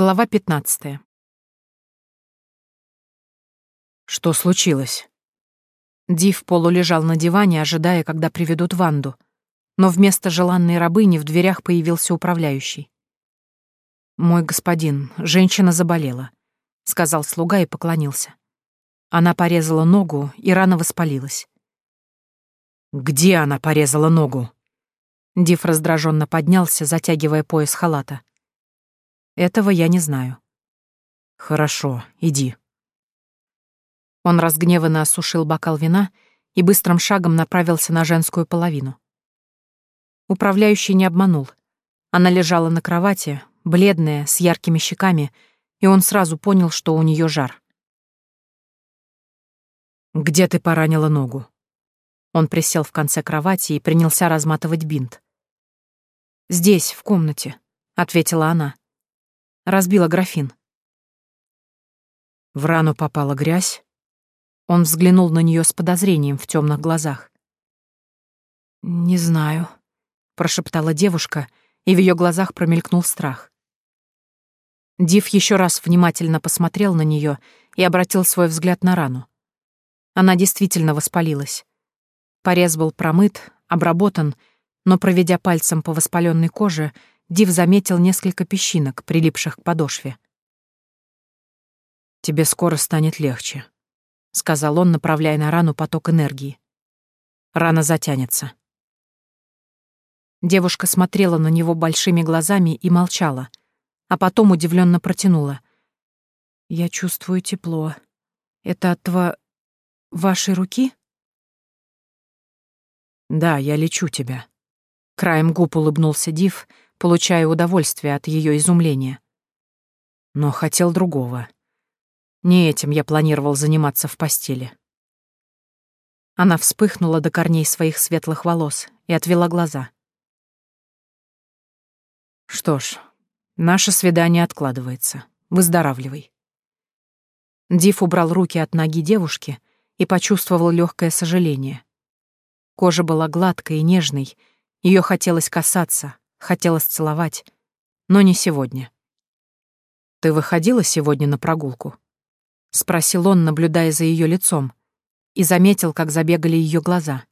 Глава 15. Что случилось? Див полулежал на диване, ожидая, когда приведут Ванду, но вместо желанной рабыни в дверях появился управляющий. «Мой господин, женщина заболела», — сказал слуга и поклонился. Она порезала ногу, и рана воспалилась. «Где она порезала ногу?» Див раздраженно поднялся, затягивая пояс халата. Этого я не знаю. Хорошо, иди. Он разгневанно осушил бокал вина и быстрым шагом направился на женскую половину. Управляющий не обманул. Она лежала на кровати, бледная, с яркими щеками, и он сразу понял, что у нее жар. «Где ты поранила ногу?» Он присел в конце кровати и принялся разматывать бинт. «Здесь, в комнате», — ответила она. Разбила графин. В рану попала грязь. Он взглянул на нее с подозрением в темных глазах. «Не знаю», — прошептала девушка, и в ее глазах промелькнул страх. Див еще раз внимательно посмотрел на нее и обратил свой взгляд на рану. Она действительно воспалилась. Порез был промыт, обработан, но, проведя пальцем по воспаленной коже, Див заметил несколько песчинок, прилипших к подошве. «Тебе скоро станет легче», — сказал он, направляя на рану поток энергии. «Рана затянется». Девушка смотрела на него большими глазами и молчала, а потом удивленно протянула. «Я чувствую тепло. Это от тва... вашей руки?» «Да, я лечу тебя». Краем губ улыбнулся Див, получая удовольствие от ее изумления. Но хотел другого. Не этим я планировал заниматься в постели. Она вспыхнула до корней своих светлых волос и отвела глаза. Что ж, наше свидание откладывается. Выздоравливай. Див убрал руки от ноги девушки и почувствовал легкое сожаление. Кожа была гладкой и нежной, ее хотелось касаться, Хотелось целовать, но не сегодня. «Ты выходила сегодня на прогулку?» — спросил он, наблюдая за ее лицом, и заметил, как забегали ее глаза.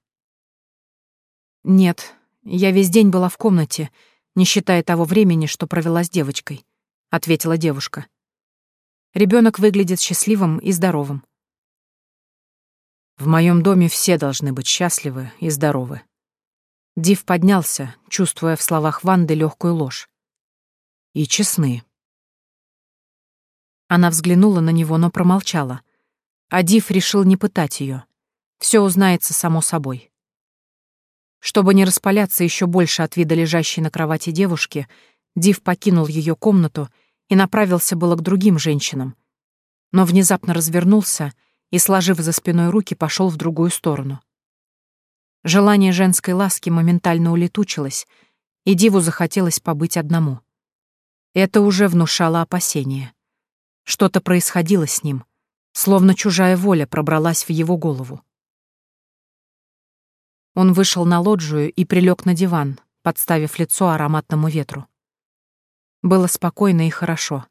«Нет, я весь день была в комнате, не считая того времени, что провела с девочкой», — ответила девушка. Ребенок выглядит счастливым и здоровым. В моем доме все должны быть счастливы и здоровы. Див поднялся, чувствуя в словах Ванды легкую ложь. И честны. Она взглянула на него, но промолчала. А Див решил не пытать ее. Все узнается само собой. Чтобы не распаляться еще больше от вида лежащей на кровати девушки, Див покинул ее комнату и направился было к другим женщинам, но внезапно развернулся и, сложив за спиной руки, пошел в другую сторону. Желание женской ласки моментально улетучилось, и Диву захотелось побыть одному. Это уже внушало опасения. Что-то происходило с ним, словно чужая воля пробралась в его голову. Он вышел на лоджию и прилег на диван, подставив лицо ароматному ветру. Было спокойно и хорошо.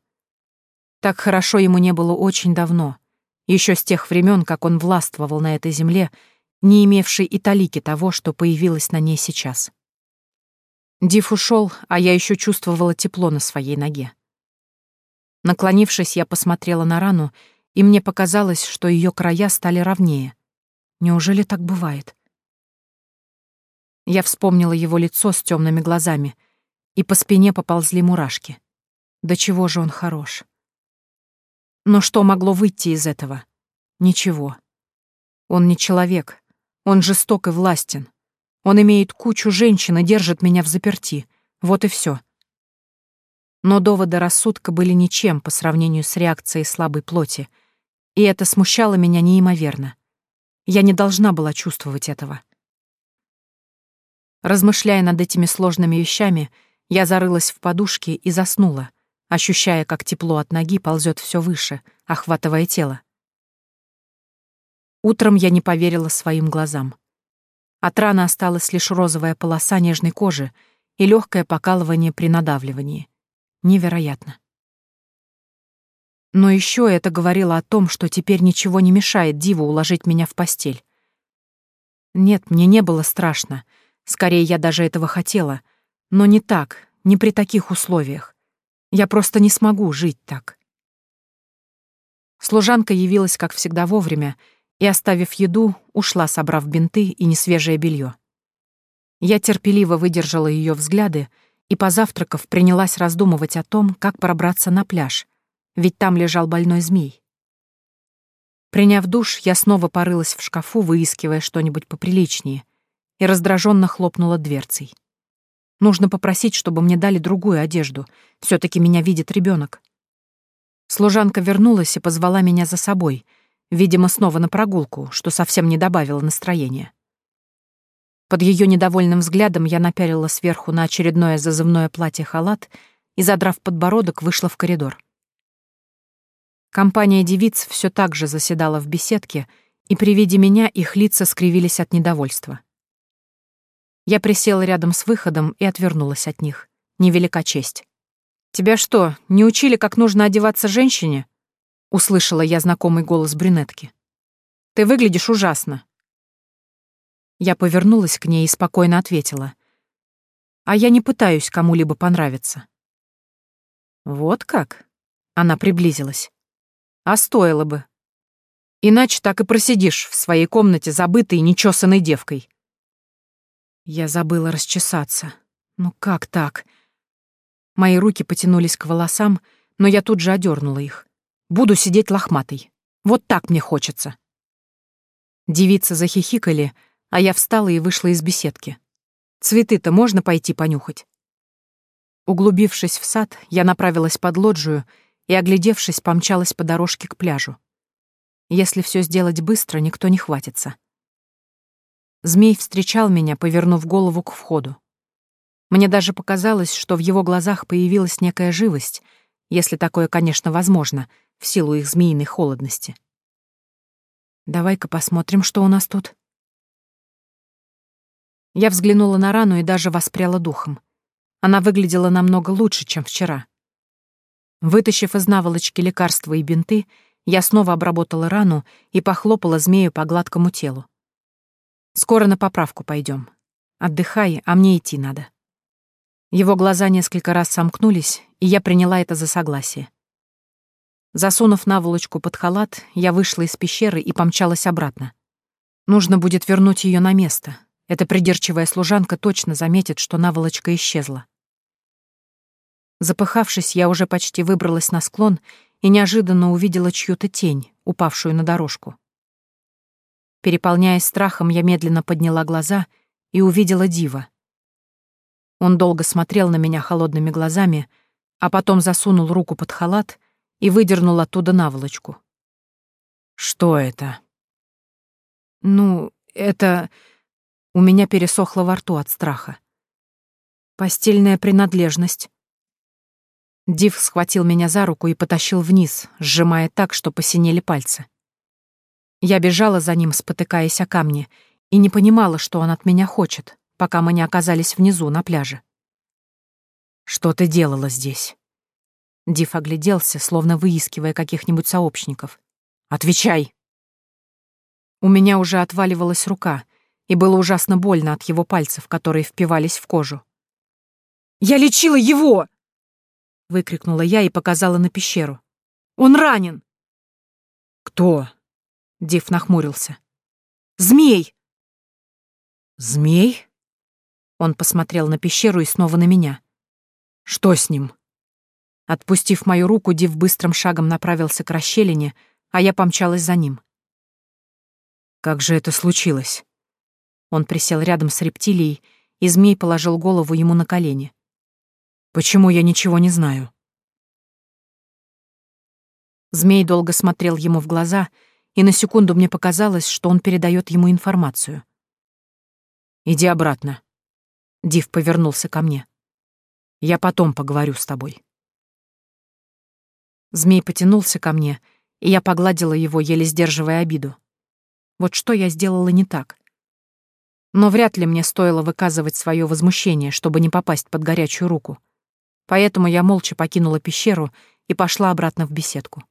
Так хорошо ему не было очень давно, еще с тех времен, как он властвовал на этой земле не имевшей и талики того, что появилось на ней сейчас. Див ушел, а я еще чувствовала тепло на своей ноге. Наклонившись, я посмотрела на рану, и мне показалось, что ее края стали ровнее. Неужели так бывает? Я вспомнила его лицо с темными глазами, и по спине поползли мурашки. До чего же он хорош. Но что могло выйти из этого? Ничего. Он не человек, он жесток и властен. Он имеет кучу женщин и держит меня в заперти. Вот и все. Но доводы рассудка были ничем по сравнению с реакцией слабой плоти, и это смущало меня неимоверно. Я не должна была чувствовать этого. Размышляя над этими сложными вещами, я зарылась в подушки и заснула, ощущая, как тепло от ноги ползет все выше, охватывая тело. Утром я не поверила своим глазам. От раны осталась лишь розовая полоса нежной кожи и легкое покалывание при надавливании. Невероятно. Но еще это говорило о том, что теперь ничего не мешает Диву уложить меня в постель. Нет, мне не было страшно. Скорее, я даже этого хотела. Но не так, не при таких условиях. Я просто не смогу жить так. Служанка явилась, как всегда, вовремя, и, оставив еду, ушла, собрав бинты и несвежее белье. Я терпеливо выдержала ее взгляды и, позавтракав, принялась раздумывать о том, как пробраться на пляж, ведь там лежал больной змей. Приняв душ, я снова порылась в шкафу, выискивая что-нибудь поприличнее, и раздраженно хлопнула дверцей. Нужно попросить, чтобы мне дали другую одежду. все таки меня видит ребенок. Служанка вернулась и позвала меня за собой, видимо, снова на прогулку, что совсем не добавило настроения. Под ее недовольным взглядом я напялила сверху на очередное зазывное платье халат и, задрав подбородок, вышла в коридор. Компания девиц все так же заседала в беседке, и при виде меня их лица скривились от недовольства. Я присела рядом с выходом и отвернулась от них. Невелика честь. «Тебя что, не учили, как нужно одеваться женщине?» — услышала я знакомый голос брюнетки. «Ты выглядишь ужасно. Я повернулась к ней и спокойно ответила. «А я не пытаюсь кому-либо понравиться». «Вот как?» — она приблизилась. «А стоило бы. Иначе так и просидишь в своей комнате забытой нечесанной девкой». Я забыла расчесаться. Ну как так? Мои руки потянулись к волосам, но я тут же одернула их. Буду сидеть лохматой. Вот так мне хочется. Девицы захихикали, а я встала и вышла из беседки. Цветы-то можно пойти понюхать? Углубившись в сад, я направилась под лоджию и, оглядевшись, помчалась по дорожке к пляжу. Если все сделать быстро, никто не хватится. Змей встречал меня, повернув голову к входу. Мне даже показалось, что в его глазах появилась некая живость, если такое, конечно, возможно, в силу их змеиной холодности. «Давай-ка посмотрим, что у нас тут», я взглянула на рану и даже воспряла духом. Она выглядела намного лучше, чем вчера. Вытащив из наволочки лекарства и бинты, я снова обработала рану и похлопала змею по гладкому телу. «Скоро на поправку пойдем. Отдыхай, а мне идти надо». Его глаза несколько раз сомкнулись, и я приняла это за согласие. Засунув наволочку под халат, я вышла из пещеры и помчалась обратно. Нужно будет вернуть ее на место, эта придирчивая служанка точно заметит, что наволочка исчезла. Запыхавшись, я уже почти выбралась на склон и неожиданно увидела чью-то тень, упавшую на дорожку. Переполняясь страхом, я медленно подняла глаза и увидела Дива. Он долго смотрел на меня холодными глазами, а потом засунул руку под халат и выдернул оттуда наволочку. «Что это?» «Ну, это...» У меня пересохло во рту от страха. Постельная принадлежность. Див схватил меня за руку и потащил вниз, сжимая так, что посинели пальцы. Я бежала за ним, спотыкаясь о камни, и не понимала, что он от меня хочет, пока мы не оказались внизу, на пляже. «Что ты делала здесь?» Див огляделся, словно выискивая каких-нибудь сообщников. «Отвечай!» У меня уже отваливалась рука — и было ужасно больно от его пальцев, которые впивались в кожу. «Я лечила его!» — выкрикнула я и показала на пещеру. «Он ранен!» «Кто?» — Див нахмурился. «Змей!» «Змей?» Он посмотрел на пещеру и снова на меня. «Что с ним?» Отпустив мою руку, Див быстрым шагом направился к расщелине, а я помчалась за ним. «Как же это случилось?» Он присел рядом с рептилией, и змей положил голову ему на колени. «Почему я ничего не знаю?» Змей долго смотрел ему в глаза, и на секунду мне показалось, что он передает ему информацию. «Иди обратно». Див повернулся ко мне. «Я потом поговорю с тобой». Змей потянулся ко мне, и я погладила его, еле сдерживая обиду. Вот что я сделала не так? Но вряд ли мне стоило выказывать свое возмущение, чтобы не попасть под горячую руку. Поэтому я молча покинула пещеру и пошла обратно в беседку.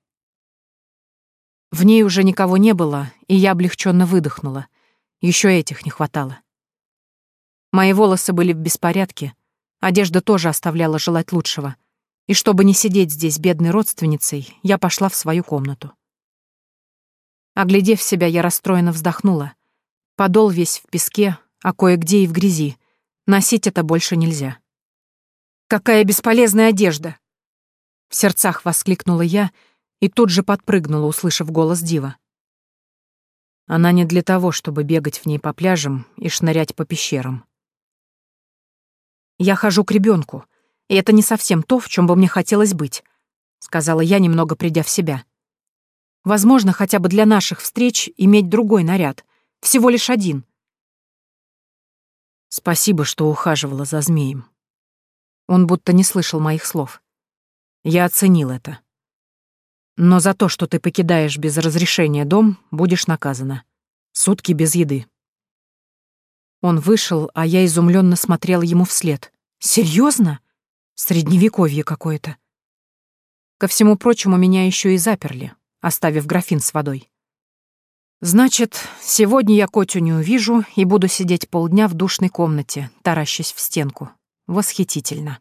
В ней уже никого не было, и я облегченно выдохнула. Еще этих не хватало. Мои волосы были в беспорядке, одежда тоже оставляла желать лучшего. И чтобы не сидеть здесь бедной родственницей, я пошла в свою комнату. Оглядев себя, я расстроенно вздохнула. Подол весь в песке, а кое-где и в грязи. Носить это больше нельзя. «Какая бесполезная одежда!» В сердцах воскликнула я и тут же подпрыгнула, услышав голос Дива. Она не для того, чтобы бегать в ней по пляжам и шнырять по пещерам. «Я хожу к ребенку, и это не совсем то, в чем бы мне хотелось быть», — сказала я, немного придя в себя. «Возможно, хотя бы для наших встреч иметь другой наряд, всего лишь один». «Спасибо, что ухаживала за змеем». Он будто не слышал моих слов. Я оценил это. Но за то, что ты покидаешь без разрешения дом, будешь наказана. Сутки без еды. Он вышел, а я изумленно смотрела ему вслед. Серьезно? Средневековье какое-то. Ко всему прочему, меня еще и заперли, оставив графин с водой. Значит, сегодня я Котю не увижу и буду сидеть полдня в душной комнате, таращась в стенку. Восхитительно.